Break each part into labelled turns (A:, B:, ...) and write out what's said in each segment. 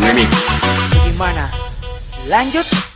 A: Remix.
B: Gimana? Lanjut.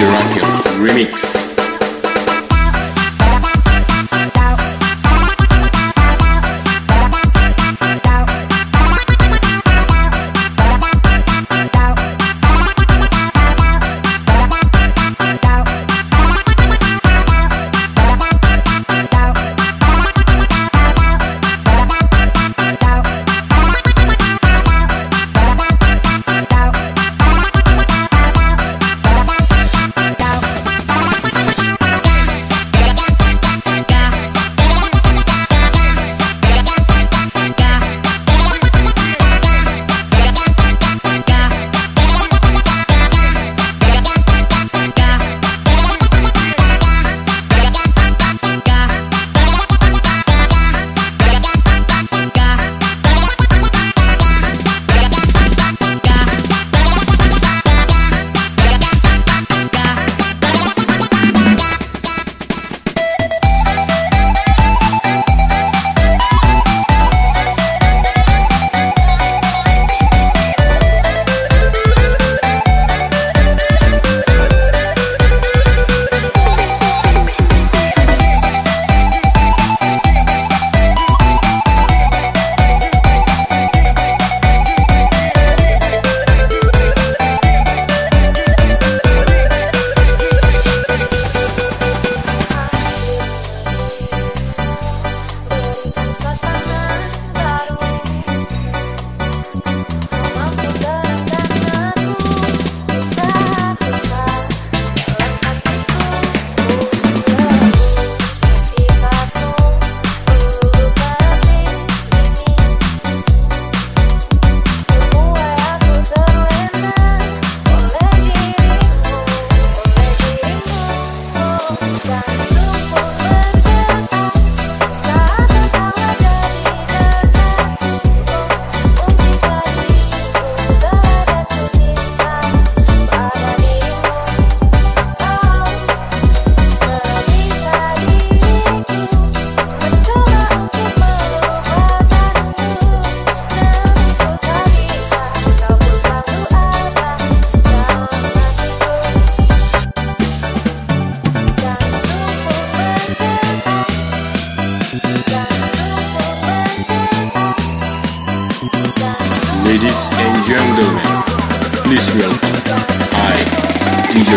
C: DJ Rakim Remix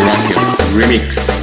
C: Rakim Remix